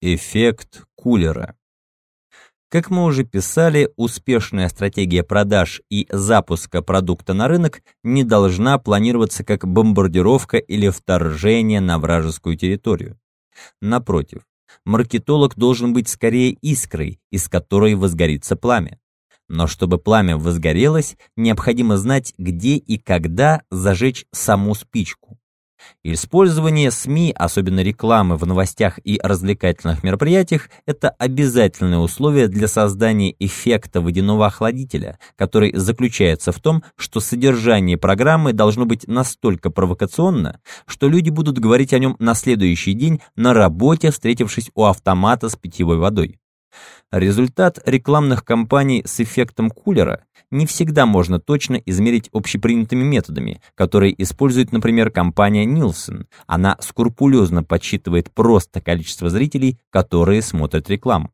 Эффект кулера. Как мы уже писали, успешная стратегия продаж и запуска продукта на рынок не должна планироваться как бомбардировка или вторжение на вражескую территорию. Напротив, маркетолог должен быть скорее искрой, из которой возгорится пламя. Но чтобы пламя возгорелось, необходимо знать, где и когда зажечь саму спичку. Использование СМИ, особенно рекламы в новостях и развлекательных мероприятиях, это обязательное условие для создания эффекта водяного охладителя, который заключается в том, что содержание программы должно быть настолько провокационно, что люди будут говорить о нем на следующий день на работе, встретившись у автомата с питьевой водой. Результат рекламных кампаний с эффектом кулера не всегда можно точно измерить общепринятыми методами, которые использует, например, компания Nielsen. Она скрупулезно подсчитывает просто количество зрителей, которые смотрят рекламу.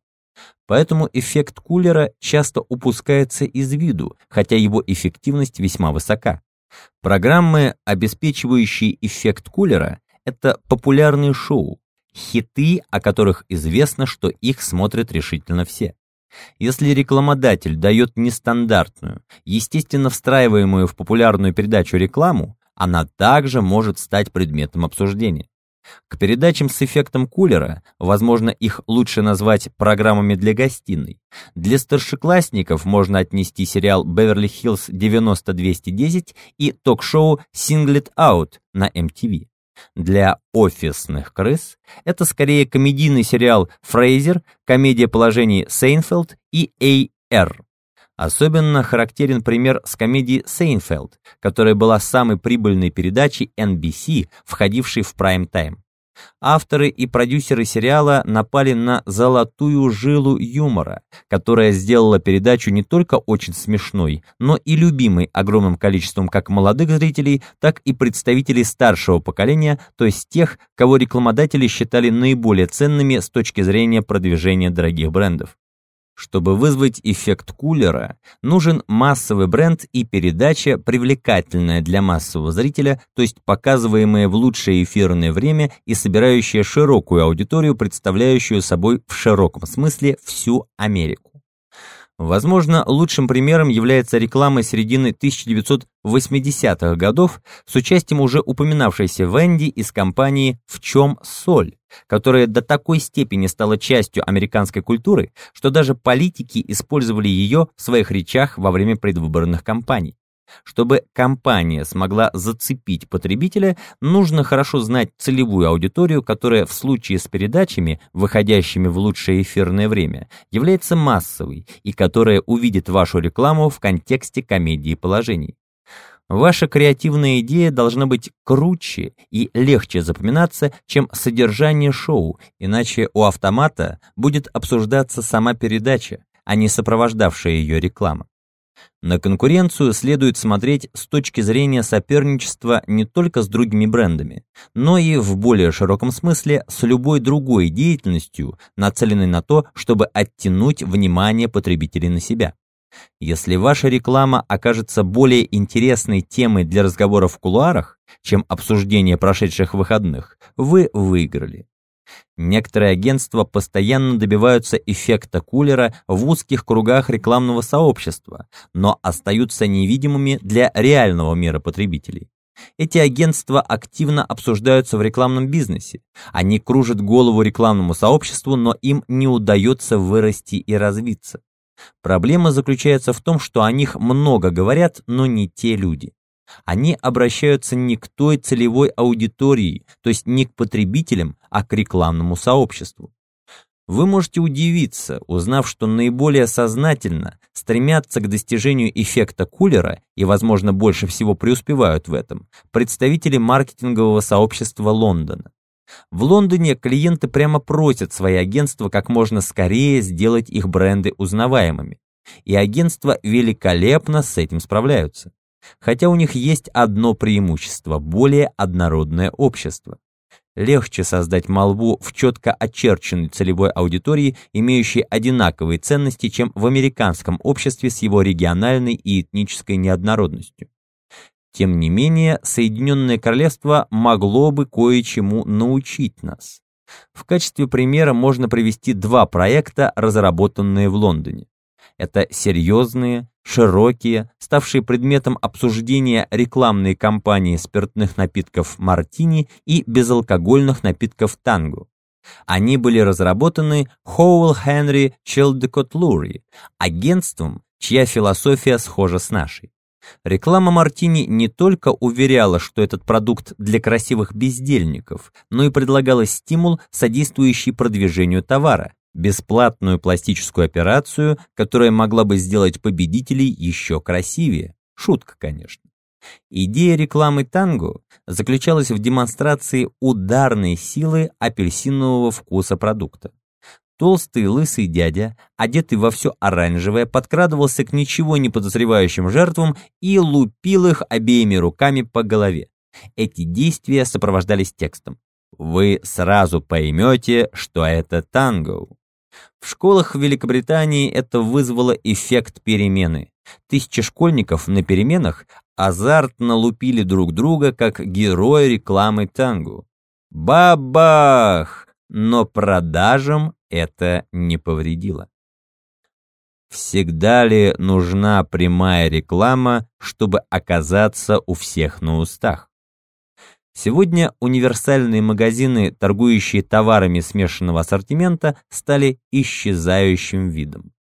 Поэтому эффект кулера часто упускается из виду, хотя его эффективность весьма высока. Программы, обеспечивающие эффект кулера, это популярные шоу, хиты, о которых известно, что их смотрят решительно все. Если рекламодатель дает нестандартную, естественно встраиваемую в популярную передачу рекламу, она также может стать предметом обсуждения. К передачам с эффектом кулера, возможно, их лучше назвать программами для гостиной. Для старшеклассников можно отнести сериал «Беверли-Хиллз 90210» и ток-шоу «Singled Out» на MTV. Для офисных крыс это скорее комедийный сериал «Фрейзер», комедия положений «Сейнфелд» и «E.R». Особенно характерен пример с комедией «Сейнфелд», которая была самой прибыльной передачей NBC, входившей в прайм-тайм. Авторы и продюсеры сериала напали на золотую жилу юмора, которая сделала передачу не только очень смешной, но и любимой огромным количеством как молодых зрителей, так и представителей старшего поколения, то есть тех, кого рекламодатели считали наиболее ценными с точки зрения продвижения дорогих брендов. Чтобы вызвать эффект кулера, нужен массовый бренд и передача, привлекательная для массового зрителя, то есть показываемая в лучшее эфирное время и собирающая широкую аудиторию, представляющую собой в широком смысле всю Америку. Возможно, лучшим примером является реклама середины 1980-х годов с участием уже упоминавшейся Венди из компании «В чем соль», которая до такой степени стала частью американской культуры, что даже политики использовали ее в своих речах во время предвыборных кампаний. Чтобы компания смогла зацепить потребителя, нужно хорошо знать целевую аудиторию, которая в случае с передачами, выходящими в лучшее эфирное время, является массовой и которая увидит вашу рекламу в контексте комедии положений. Ваша креативная идея должна быть круче и легче запоминаться, чем содержание шоу, иначе у автомата будет обсуждаться сама передача, а не сопровождавшая ее реклама. На конкуренцию следует смотреть с точки зрения соперничества не только с другими брендами, но и в более широком смысле с любой другой деятельностью, нацеленной на то, чтобы оттянуть внимание потребителей на себя. Если ваша реклама окажется более интересной темой для разговоров в кулуарах, чем обсуждение прошедших выходных, вы выиграли. Некоторые агентства постоянно добиваются эффекта кулера в узких кругах рекламного сообщества, но остаются невидимыми для реального мира потребителей. Эти агентства активно обсуждаются в рекламном бизнесе. Они кружат голову рекламному сообществу, но им не удается вырасти и развиться. Проблема заключается в том, что о них много говорят, но не те люди. Они обращаются не к той целевой аудитории, то есть не к потребителям, а к рекламному сообществу. Вы можете удивиться, узнав, что наиболее сознательно стремятся к достижению эффекта кулера и, возможно, больше всего преуспевают в этом представители маркетингового сообщества Лондона. В Лондоне клиенты прямо просят свои агентства как можно скорее сделать их бренды узнаваемыми. И агентства великолепно с этим справляются. Хотя у них есть одно преимущество – более однородное общество. Легче создать молву в четко очерченной целевой аудитории, имеющей одинаковые ценности, чем в американском обществе с его региональной и этнической неоднородностью. Тем не менее, Соединенное Королевство могло бы кое-чему научить нас. В качестве примера можно привести два проекта, разработанные в Лондоне. Это серьезные, широкие, ставшие предметом обсуждения рекламные кампании спиртных напитков «Мартини» и безалкогольных напитков «Танго». Они были разработаны Хоуэлл Хенри Челдекот Лури, агентством, чья философия схожа с нашей. Реклама Мартини не только уверяла, что этот продукт для красивых бездельников, но и предлагала стимул, содействующий продвижению товара, бесплатную пластическую операцию, которая могла бы сделать победителей еще красивее. Шутка, конечно. Идея рекламы танго заключалась в демонстрации ударной силы апельсинового вкуса продукта. Толстый лысый дядя, одетый во все оранжевое, подкрадывался к ничего не подозревающим жертвам и лупил их обеими руками по голове. Эти действия сопровождались текстом. Вы сразу поймете, что это танго. В школах Великобритании это вызвало эффект перемены. Тысячи школьников на переменах азартно лупили друг друга, как герои рекламы танго. Бабах! Но продажам это не повредило. Всегда ли нужна прямая реклама, чтобы оказаться у всех на устах? Сегодня универсальные магазины, торгующие товарами смешанного ассортимента, стали исчезающим видом.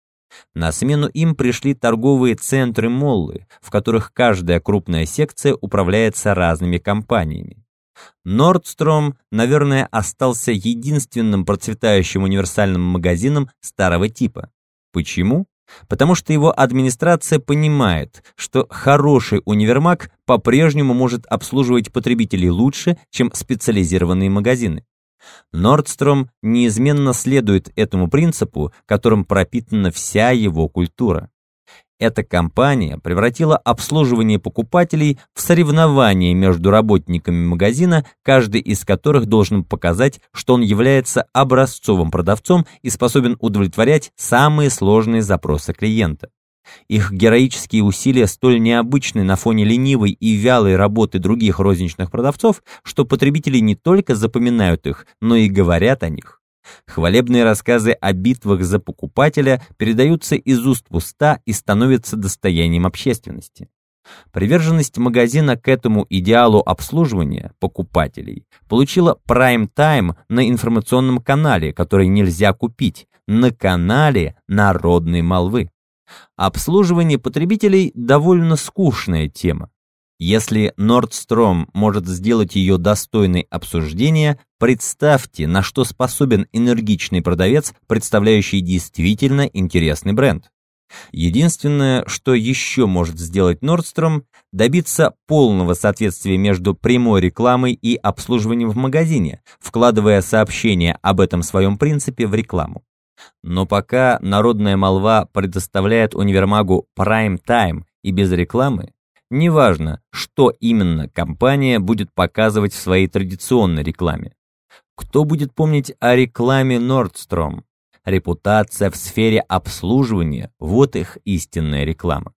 На смену им пришли торговые центры-моллы, в которых каждая крупная секция управляется разными компаниями. Nordstrom, наверное, остался единственным процветающим универсальным магазином старого типа. Почему? Потому что его администрация понимает, что хороший универмаг по-прежнему может обслуживать потребителей лучше, чем специализированные магазины. Nordstrom неизменно следует этому принципу, которым пропитана вся его культура. Эта компания превратила обслуживание покупателей в соревнование между работниками магазина, каждый из которых должен показать, что он является образцовым продавцом и способен удовлетворять самые сложные запросы клиента. Их героические усилия столь необычны на фоне ленивой и вялой работы других розничных продавцов, что потребители не только запоминают их, но и говорят о них. Хвалебные рассказы о битвах за покупателя передаются из уст в уста и становятся достоянием общественности. Приверженность магазина к этому идеалу обслуживания покупателей получила прайм-тайм на информационном канале, который нельзя купить, на канале народной молвы. Обслуживание потребителей довольно скучная тема. Если Nordstrom может сделать ее достойной обсуждения, представьте, на что способен энергичный продавец, представляющий действительно интересный бренд. Единственное, что еще может сделать Nordstrom, добиться полного соответствия между прямой рекламой и обслуживанием в магазине, вкладывая сообщение об этом своем принципе в рекламу. Но пока народная молва предоставляет универмагу прайм-тайм и без рекламы, неважно, что именно компания будет показывать в своей традиционной рекламе. Кто будет помнить о рекламе Nordstrom? Репутация в сфере обслуживания – вот их истинная реклама.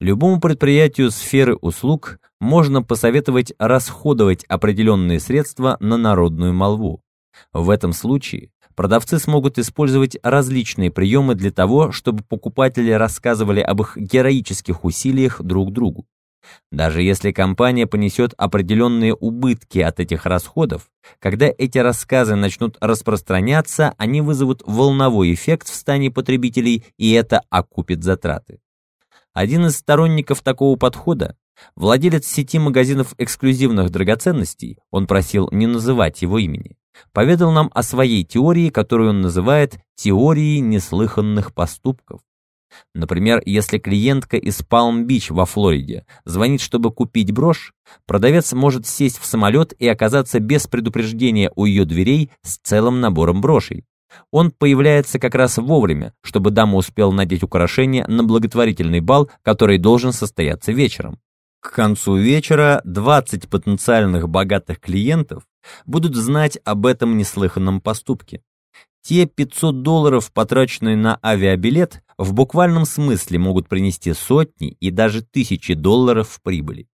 Любому предприятию сферы услуг можно посоветовать расходовать определенные средства на народную молву. В этом случае продавцы смогут использовать различные приемы для того, чтобы покупатели рассказывали об их героических усилиях друг другу. Даже если компания понесет определенные убытки от этих расходов, когда эти рассказы начнут распространяться, они вызовут волновой эффект в стане потребителей, и это окупит затраты. Один из сторонников такого подхода, владелец сети магазинов эксклюзивных драгоценностей, он просил не называть его имени, поведал нам о своей теории, которую он называет «теорией неслыханных поступков». Например, если клиентка из Палм-Бич во Флориде звонит, чтобы купить брошь, продавец может сесть в самолет и оказаться без предупреждения у ее дверей с целым набором брошей. Он появляется как раз вовремя, чтобы дама успела надеть украшение на благотворительный бал, который должен состояться вечером. К концу вечера 20 потенциальных богатых клиентов будут знать об этом неслыханном поступке. Те 500 долларов, потраченные на авиабилет, в буквальном смысле могут принести сотни и даже тысячи долларов в прибыли.